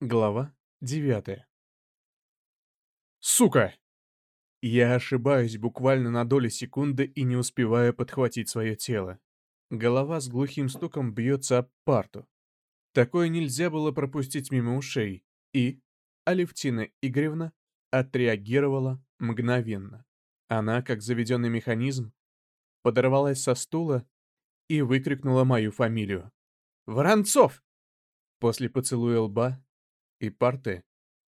Глава девятая. Сука! Я ошибаюсь буквально на доли секунды и не успеваю подхватить свое тело. Голова с глухим стуком бьется об парту. Такое нельзя было пропустить мимо ушей. И Алевтина Игоревна отреагировала мгновенно. Она, как заведенный механизм, подорвалась со стула и выкрикнула мою фамилию. «Воронцов!» После поцелуя лба и парты,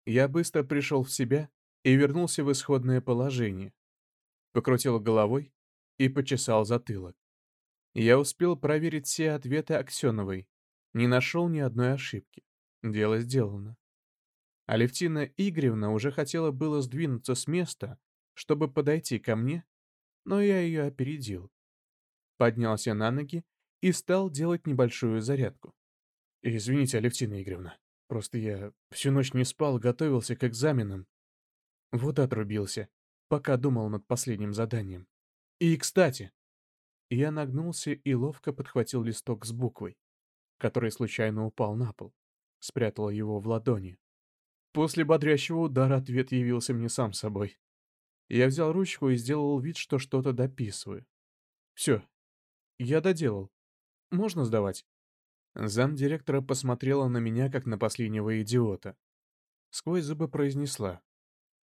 я быстро пришел в себя и вернулся в исходное положение. Покрутил головой и почесал затылок. Я успел проверить все ответы Аксеновой, не нашел ни одной ошибки. Дело сделано. Алевтина Игоревна уже хотела было сдвинуться с места, чтобы подойти ко мне, но я ее опередил. Поднялся на ноги и стал делать небольшую зарядку. «Извините, Алевтина Игоревна, Просто я всю ночь не спал, готовился к экзаменам. Вот отрубился, пока думал над последним заданием. И, кстати, я нагнулся и ловко подхватил листок с буквой, который случайно упал на пол, спрятал его в ладони. После бодрящего удара ответ явился мне сам собой. Я взял ручку и сделал вид, что что-то дописываю. Все, я доделал. Можно сдавать? Замдиректора посмотрела на меня, как на последнего идиота. Сквозь зубы произнесла.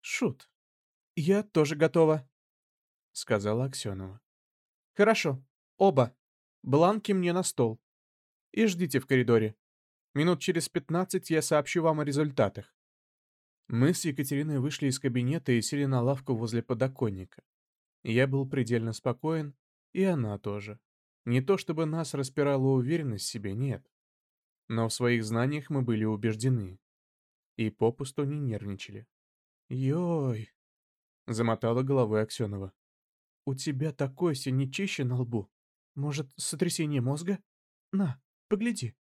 «Шут, я тоже готова», — сказала Аксенова. «Хорошо, оба. Бланки мне на стол. И ждите в коридоре. Минут через пятнадцать я сообщу вам о результатах». Мы с Екатериной вышли из кабинета и сели на лавку возле подоконника. Я был предельно спокоен, и она тоже. Не то чтобы нас распирала уверенность в себе, нет. Но в своих знаниях мы были убеждены. И попусту не нервничали. «Йой!» — замотала головой Аксенова. «У тебя такое синячище на лбу. Может, сотрясение мозга? На, погляди.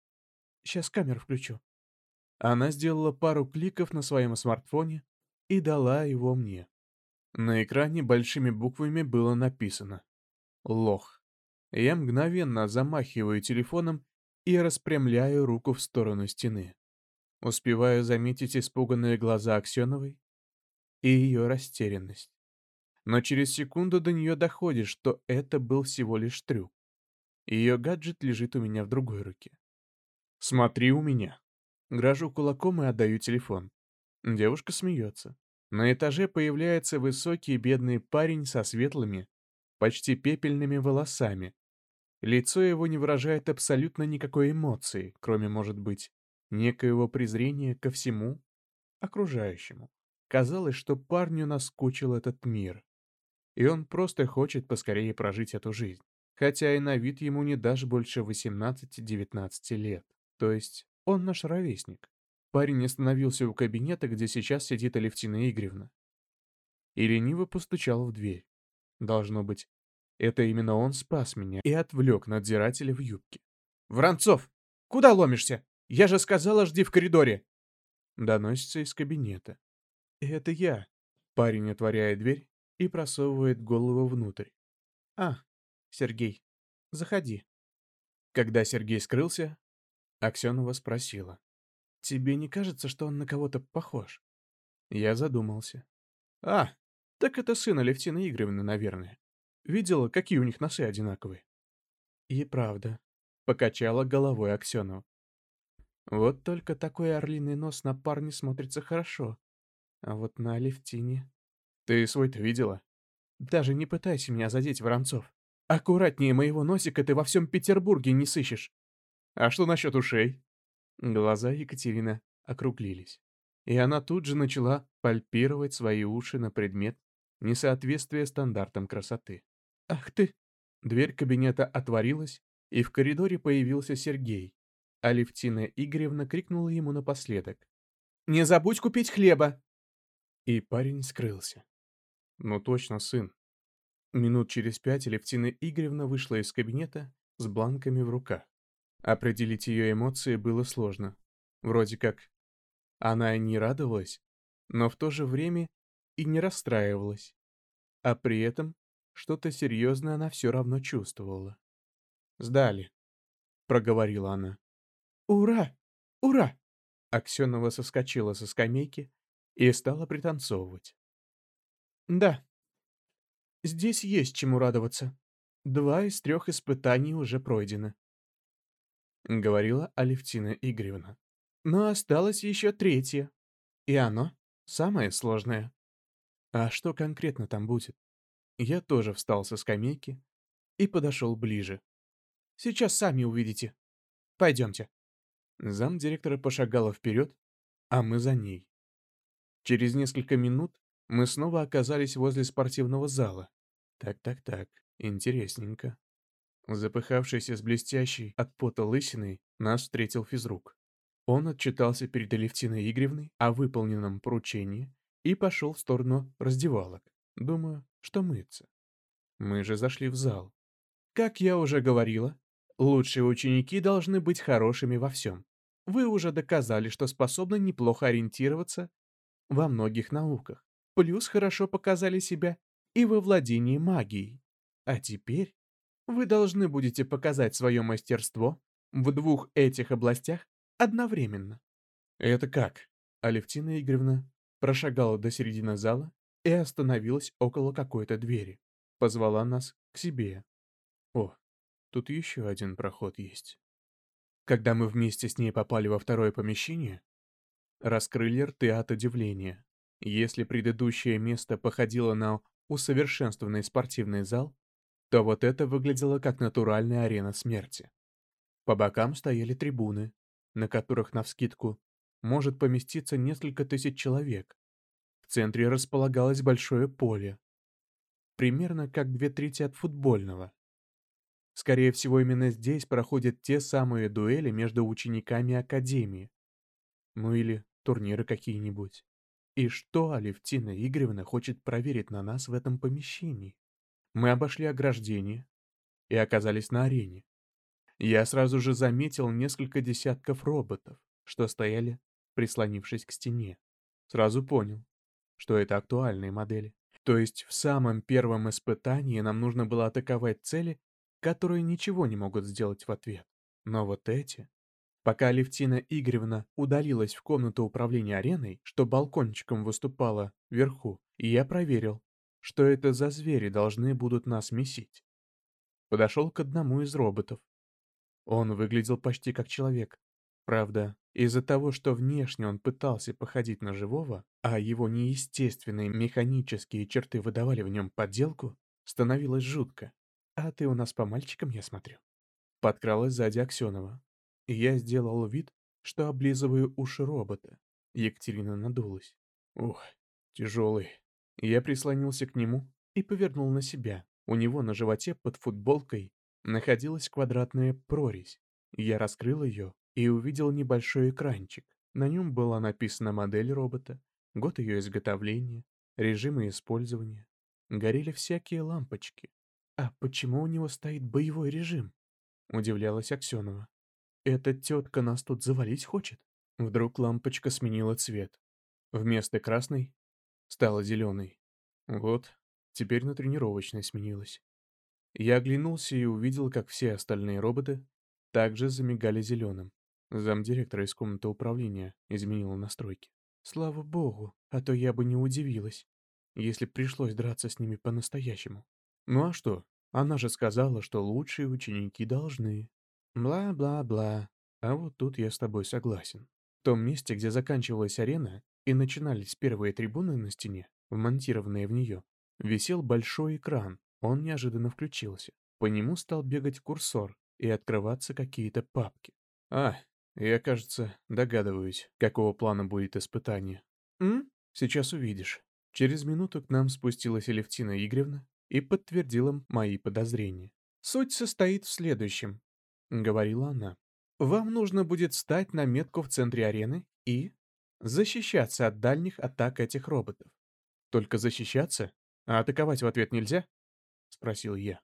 Сейчас камеру включу». Она сделала пару кликов на своем смартфоне и дала его мне. На экране большими буквами было написано «Лох». Я мгновенно замахиваю телефоном и распрямляю руку в сторону стены. Успеваю заметить испуганные глаза Аксеновой и ее растерянность. Но через секунду до нее доходит, что это был всего лишь трюк. Ее гаджет лежит у меня в другой руке. «Смотри у меня». Грожу кулаком и отдаю телефон. Девушка смеется. На этаже появляется высокий бедный парень со светлыми, почти пепельными волосами, Лицо его не выражает абсолютно никакой эмоции, кроме, может быть, некоего презрения ко всему окружающему. Казалось, что парню наскучил этот мир. И он просто хочет поскорее прожить эту жизнь. Хотя и на вид ему не дашь больше 18-19 лет. То есть он наш ровесник. Парень остановился у кабинета, где сейчас сидит Алевтина Игоревна. И лениво постучал в дверь. Должно быть, это именно он спас меня и отвлек надзирателя в юбке. «Воронцов! Куда ломишься? Я же сказала, жди в коридоре!» Доносится из кабинета. «Это я». Парень отворяет дверь и просовывает голову внутрь. «А, Сергей, заходи». Когда Сергей скрылся, Аксенова спросила. «Тебе не кажется, что он на кого-то похож?» Я задумался. «А, так это сын Алевтины Игоревны, наверное. Видела, какие у них носы одинаковые?» «И правда», — покачала головой Аксенова. «Вот только такой орлиный нос на парне смотрится хорошо. А вот на Алевтине...» «Ты свой-то видела?» «Даже не пытайся меня задеть, Воронцов. Аккуратнее моего носика ты во всем Петербурге не сыщешь». «А что насчет ушей?» Глаза Екатерины округлились. И она тут же начала пальпировать свои уши на предмет несоответствия стандартам красоты. «Ах ты!» Дверь кабинета отворилась, и в коридоре появился Сергей. Алевтина Игоревна крикнула ему напоследок. «Не забудь купить хлеба!» И парень скрылся. «Ну точно, сын». Минут через пять Алевтина Игоревна вышла из кабинета с бланками в руках. Определить ее эмоции было сложно. Вроде как она не радовалась, но в то же время и не расстраивалась. А при этом что-то серьезное она все равно чувствовала. «Сдали», — проговорила она. «Ура! Ура!» Аксенова соскочила со скамейки и стала пританцовывать. «Да, здесь есть чему радоваться. Два из трех испытаний уже пройдены», — говорила Алевтина Игоревна. «Но осталось еще третье, и оно самое сложное». «А что конкретно там будет?» Я тоже встал со скамейки и подошел ближе. «Сейчас сами увидите. Пойдемте». Зам директора пошагала вперед, а мы за ней. Через несколько минут мы снова оказались возле спортивного зала. Так-так-так, интересненько. Запыхавшийся с блестящей от пота лысиной, нас встретил физрук. Он отчитался перед Алевтиной Игоревной о выполненном поручении и пошел в сторону раздевалок. Думаю, что мыться. Мы же зашли в зал. Как я уже говорила, лучшие ученики должны быть хорошими во всем. Вы уже доказали, что способны неплохо ориентироваться во многих науках. Плюс хорошо показали себя и во владении магией. А теперь вы должны будете показать свое мастерство в двух этих областях одновременно. Это как? Алевтина Игоревна прошагала до середины зала и остановилась около какой-то двери. Позвала нас к себе. О, тут еще один проход есть. Когда мы вместе с ней попали во второе помещение, раскрыли рты от удивления. Если предыдущее место походило на усовершенствованный спортивный зал, то вот это выглядело как натуральная арена смерти. По бокам стояли трибуны, на которых навскидку может поместиться несколько тысяч человек. Центре располагалось большое поле, примерно как две трети от футбольного. Скорее всего, именно здесь проходят те самые дуэли между учениками Академии. Ну или турниры какие-нибудь. И что Алевтина Игоревна хочет проверить на нас в этом помещении? Мы обошли ограждение и оказались на арене. Я сразу же заметил несколько десятков роботов, что стояли, прислонившись к стене. Сразу понял, что это актуальные модели. То есть в самом первом испытании нам нужно было атаковать цели, которые ничего не могут сделать в ответ. Но вот эти... Пока Алевтина Игоревна удалилась в комнату управления ареной, что балкончиком выступала вверху, я проверил, что это за звери должны будут нас месить. Подошел к одному из роботов. Он выглядел почти как человек. Правда, из-за того, что внешне он пытался походить на живого, а его неестественные механические черты выдавали в нем подделку, становилось жутко. «А ты у нас по мальчикам, я смотрю». Подкралась сзади Аксенова. Я сделал вид, что облизываю уши робота. Екатерина надулась. Ух, тяжелый. Я прислонился к нему и повернул на себя. У него на животе под футболкой находилась квадратная прорезь. Я раскрыл ее и увидел небольшой экранчик. На нем была написана модель робота, год ее изготовления, режимы использования. Горели всякие лампочки. «А почему у него стоит боевой режим?» — удивлялась Аксенова. «Эта тетка нас тут завалить хочет?» Вдруг лампочка сменила цвет. Вместо красной стала зеленой. Вот, теперь на тренировочной сменилась. Я оглянулся и увидел, как все остальные роботы также замигали зеленым. Замдиректора из комнаты управления изменила настройки. Слава богу, а то я бы не удивилась, если пришлось драться с ними по-настоящему. Ну а что? Она же сказала, что лучшие ученики должны. Бла-бла-бла. А вот тут я с тобой согласен. В том месте, где заканчивалась арена и начинались первые трибуны на стене, вмонтированные в нее, висел большой экран. Он неожиданно включился. По нему стал бегать курсор и открываться какие-то папки. А, я, кажется, догадываюсь, какого плана будет испытание. М? Сейчас увидишь. Через минуту к нам спустилась Алевтина Игоревна и подтвердила мои подозрения. «Суть состоит в следующем», — говорила она. «Вам нужно будет встать на метку в центре арены и защищаться от дальних атак этих роботов. Только защищаться? А атаковать в ответ нельзя?» — спросил я.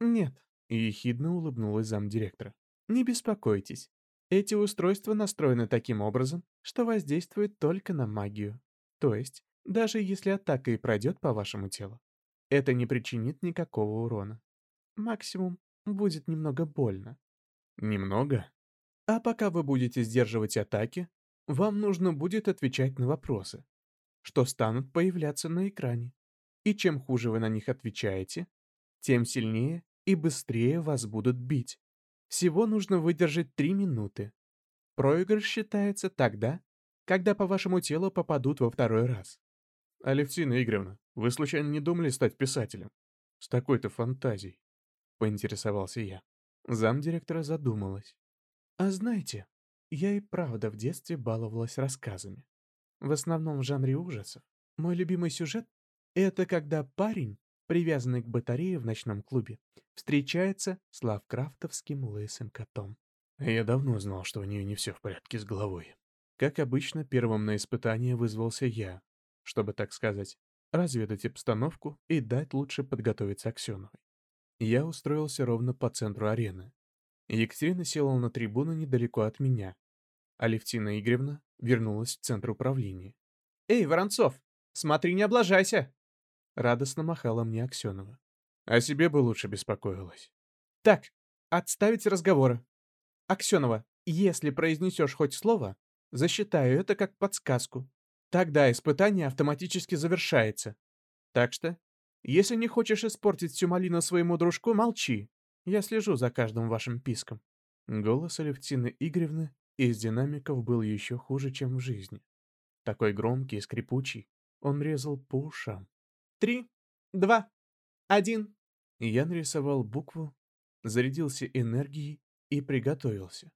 «Нет», — ехидно улыбнулась замдиректора. «Не беспокойтесь. Эти устройства настроены таким образом, что воздействуют только на магию. То есть, даже если атака и пройдет по вашему телу, это не причинит никакого урона. Максимум будет немного больно. Немного? А пока вы будете сдерживать атаки, вам нужно будет отвечать на вопросы, что станут появляться на экране. И чем хуже вы на них отвечаете, тем сильнее и быстрее вас будут бить. Всего нужно выдержать три минуты. Проигрыш считается тогда, когда по вашему телу попадут во второй раз. Алевтина Игоревна, вы случайно не думали стать писателем? С такой-то фантазией? Поинтересовался я. Замдиректора задумалась. А знаете, я и правда в детстве баловалась рассказами. В основном в жанре ужасов. Мой любимый сюжет — это когда парень, привязанный к батарее в ночном клубе, встречается с лавкрафтовским лысым котом. Я давно знал, что у нее не все в порядке с головой. Как обычно, первым на испытание вызвался я, чтобы, так сказать, разведать обстановку и дать лучше подготовиться Аксеновой. Я устроился ровно по центру арены. Екатерина села на трибуну недалеко от меня. Алевтина Игоревна вернулась в центр управления. «Эй, Воронцов, смотри, не облажайся!» Радостно махала мне Аксенова. О себе бы лучше беспокоилась. «Так, отставить разговоры. Аксенова, если произнесешь хоть слово, засчитаю это как подсказку. Тогда испытание автоматически завершается. Так что, если не хочешь испортить всю малину своему дружку, молчи. Я слежу за каждым вашим писком». Голос Алевтины Игоревны из динамиков был еще хуже, чем в жизни. Такой громкий и скрипучий, он резал по ушам. «Три, два, один». Я нарисовал букву, зарядился энергией и приготовился.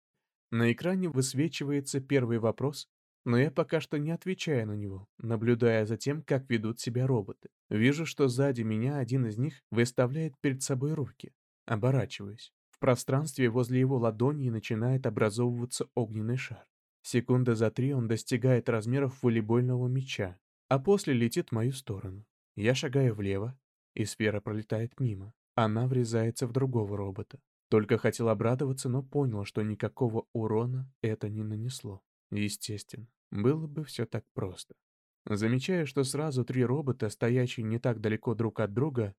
На экране высвечивается первый вопрос, но я пока что не отвечаю на него, наблюдая за тем, как ведут себя роботы. Вижу, что сзади меня один из них выставляет перед собой руки. Оборачиваюсь. В пространстве возле его ладони начинает образовываться огненный шар. Секунда за три он достигает размеров волейбольного мяча, а после летит в мою сторону. Я шагаю влево, и сфера пролетает мимо. Она врезается в другого робота. Только хотел обрадоваться, но понял, что никакого урона это не нанесло. Естественно, было бы все так просто. Замечая, что сразу три робота, стоящие не так далеко друг от друга,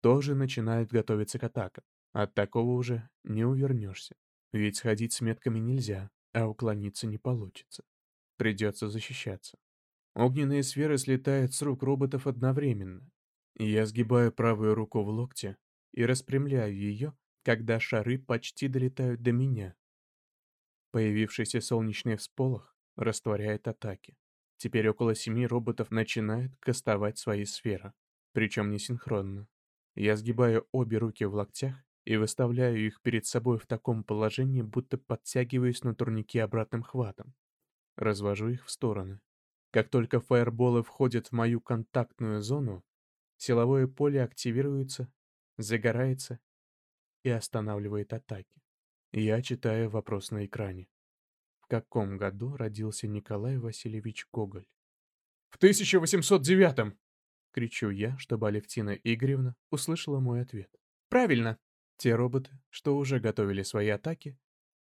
тоже начинают готовиться к атакам. От такого уже не увернешься. Ведь сходить с метками нельзя, а уклониться не получится. Придется защищаться. Огненные сферы слетают с рук роботов одновременно. Я сгибаю правую руку в локте и распрямляю ее, когда шары почти долетают до меня. Появившийся солнечный всполох растворяет атаки. Теперь около семи роботов начинают кастовать свои сферы, причем не синхронно. Я сгибаю обе руки в локтях и выставляю их перед собой в таком положении, будто подтягиваюсь на турнике обратным хватом. Развожу их в стороны. Как только фаерболы входят в мою контактную зону, силовое поле активируется, загорается и останавливает атаки. Я читаю вопрос на экране. В каком году родился Николай Васильевич Гоголь? В 1809-м! Кричу я, чтобы Алевтина Игоревна услышала мой ответ. Правильно! Те роботы, что уже готовили свои атаки,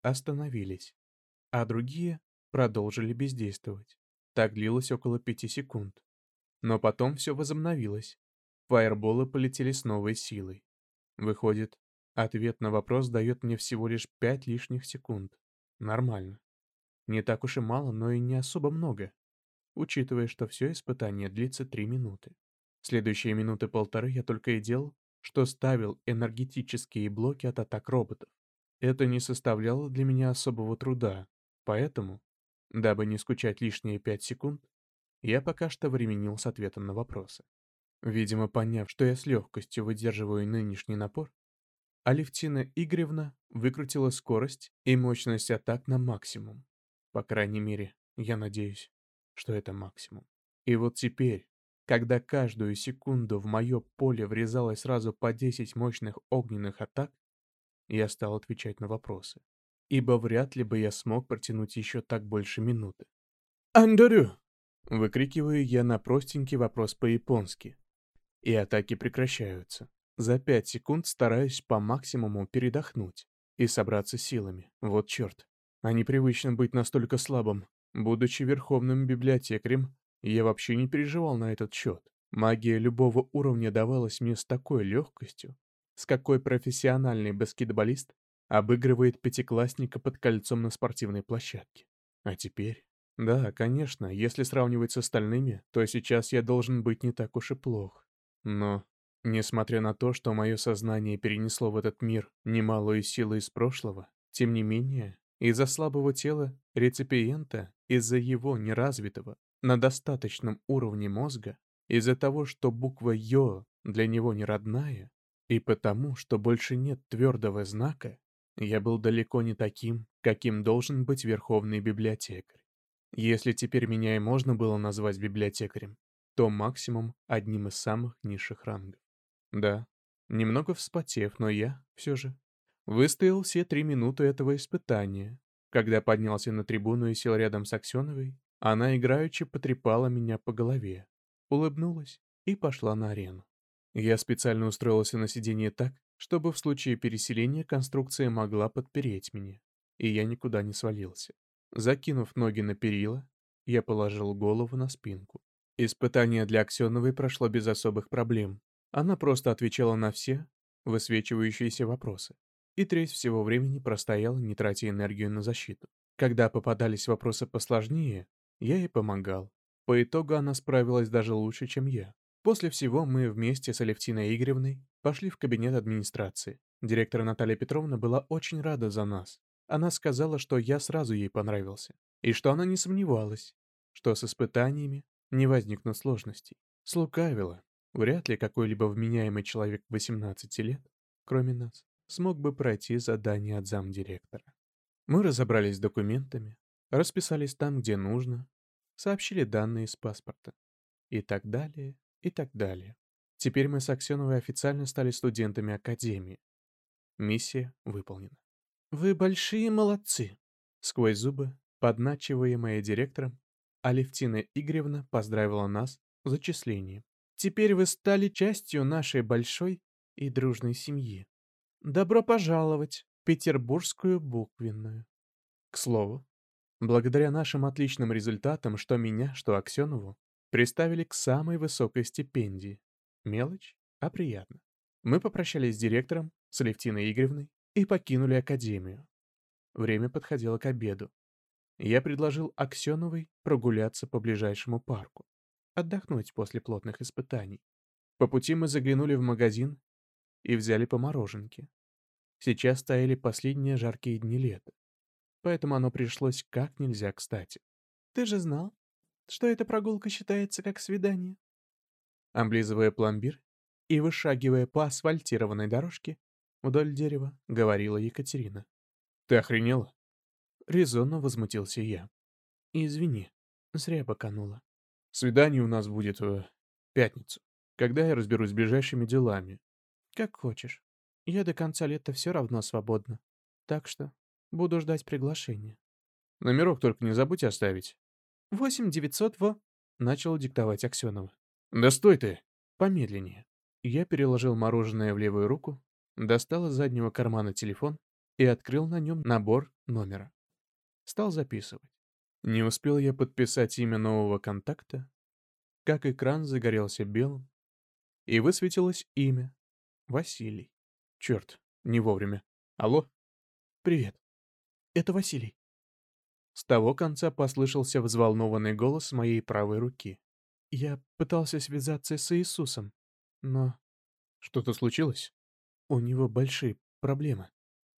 остановились, а другие продолжили бездействовать. Так длилось около пяти секунд. Но потом все возобновилось. Фаерболы полетели с новой силой. Выходит, Ответ на вопрос дает мне всего лишь пять лишних секунд. Нормально. Не так уж и мало, но и не особо много, учитывая, что все испытание длится три минуты. Следующие минуты полторы я только и делал, что ставил энергетические блоки от атак роботов. Это не составляло для меня особого труда, поэтому, дабы не скучать лишние пять секунд, я пока что временил с ответом на вопросы. Видимо, поняв, что я с легкостью выдерживаю нынешний напор, Алевтина Игоревна выкрутила скорость и мощность атак на максимум. По крайней мере, я надеюсь, что это максимум. И вот теперь, когда каждую секунду в мое поле врезалось сразу по 10 мощных огненных атак, я стал отвечать на вопросы, ибо вряд ли бы я смог протянуть еще так больше минуты. «Андарю!» — выкрикиваю я на простенький вопрос по-японски, и атаки прекращаются. За пять секунд стараюсь по максимуму передохнуть и собраться силами. Вот черт. А непривычно быть настолько слабым. Будучи верховным библиотекарем, я вообще не переживал на этот счет. Магия любого уровня давалась мне с такой легкостью, с какой профессиональный баскетболист обыгрывает пятиклассника под кольцом на спортивной площадке. А теперь Да, конечно, если сравнивать с остальными, то сейчас я должен быть не так уж и плох. Но, несмотря на то, что мое сознание перенесло в этот мир немалую силу из прошлого, тем не менее, из-за слабого тела реципиента, из-за его неразвитого, на достаточном уровне мозга, из-за того, что буква «Ё» для него не родная, и потому, что больше нет твердого знака, я был далеко не таким, каким должен быть верховный библиотекарь. Если теперь меня и можно было назвать библиотекарем, то максимум одним из самых низших рангов. Да, немного вспотев, но я, все же, выстоял все три минуты этого испытания. Когда поднялся на трибуну и сел рядом с Аксеновой, она играючи потрепала меня по голове, улыбнулась и пошла на арену. Я специально устроился на сиденье так, чтобы в случае переселения конструкция могла подпереть меня, и я никуда не свалился. Закинув ноги на перила, я положил голову на спинку. Испытание для Аксеновой прошло без особых проблем. Она просто отвечала на все высвечивающиеся вопросы. И треть всего времени простояла, не тратя энергию на защиту. Когда попадались вопросы посложнее, я ей помогал. По итогу она справилась даже лучше, чем я. После всего мы вместе с Алевтиной Игоревной пошли в кабинет администрации. Директор Наталья Петровна была очень рада за нас. Она сказала, что я сразу ей понравился, и что она не сомневалась, что с испытаниями не возникнут сложностей. Слукавила. Вряд ли какой-либо вменяемый человек 18 лет, кроме нас, смог бы пройти задание от замдиректора. Мы разобрались с документами, расписались там, где нужно, сообщили данные из паспорта и так далее, и так далее. Теперь мы с Аксеновой официально стали студентами Академии. Миссия выполнена. «Вы большие молодцы!» Сквозь зубы, подначиваемая директором, Алевтина Игоревна поздравила нас с зачислением. «Теперь вы стали частью нашей большой и дружной семьи. Добро пожаловать в Петербургскую буквенную». К слову, благодаря нашим отличным результатам, что меня, что Аксенову, приставили к самой высокой стипендии. Мелочь, а приятно. Мы попрощались с директором, с Алевтиной Игоревной и покинули академию. Время подходило к обеду. Я предложил Аксеновой прогуляться по ближайшему парку, отдохнуть после плотных испытаний. По пути мы заглянули в магазин и взяли по мороженке. Сейчас стояли последние жаркие дни лета, поэтому оно пришлось как нельзя кстати. «Ты же знал, что эта прогулка считается как свидание. Облизывая пломбир и вышагивая по асфальтированной дорожке вдоль дерева, говорила Екатерина. «Ты охренела?» Резонно возмутился я. «Извини, зря боканула. Свидание у нас будет в пятницу, когда я разберусь с ближайшими делами. Как хочешь. Я до конца лета все равно свободна. Так что буду ждать приглашения. Номерок только не забудь оставить. Восемь девятьсот во...» — начал диктовать Аксенова. «Да стой ты!» «Помедленнее». Я переложил мороженое в левую руку, достал из заднего кармана телефон и открыл на нем набор номера. Стал записывать. Не успел я подписать имя нового контакта, как экран загорелся белым, и высветилось имя — Василий. Черт, не вовремя. Алло? Привет. Это Василий. С того конца послышался взволнованный голос моей правой руки. Я пытался связаться с Иисусом, но... Что-то случилось? У него большие проблемы.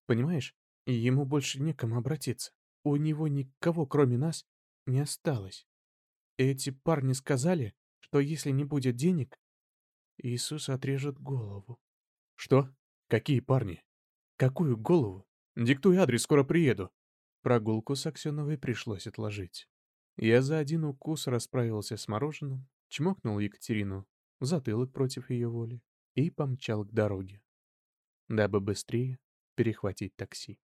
Понимаешь? Ему больше некому обратиться. У него никого, кроме нас, не осталось. Эти парни сказали, что если не будет денег, Иисус отрежет голову. Что? Какие парни? Какую голову? Диктуй адрес, скоро приеду. Прогулку с Аксеновой пришлось отложить. Я за один укус расправился с мороженым, чмокнул Екатерину в затылок против ее воли и помчал к дороге, дабы быстрее перехватить такси.